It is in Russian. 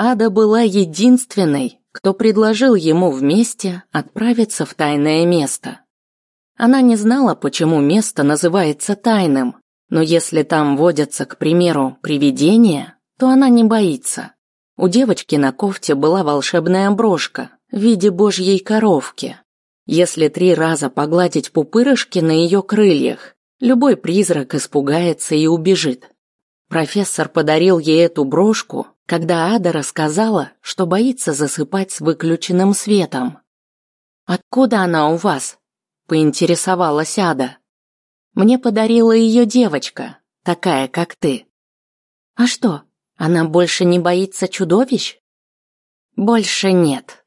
Ада была единственной, кто предложил ему вместе отправиться в тайное место. Она не знала, почему место называется тайным, но если там водятся, к примеру, привидения, то она не боится. У девочки на кофте была волшебная брошка в виде божьей коровки. Если три раза погладить пупырышки на ее крыльях, любой призрак испугается и убежит. Профессор подарил ей эту брошку, когда Ада рассказала, что боится засыпать с выключенным светом. «Откуда она у вас?» – поинтересовалась Ада. «Мне подарила ее девочка, такая, как ты». «А что, она больше не боится чудовищ?» «Больше нет»,